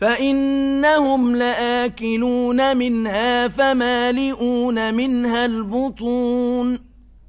فَإِنَّهُمْ لَآكِلُونَ مِنْهَا فَمَالِئُونَ مِنْهَا الْبُطُونَ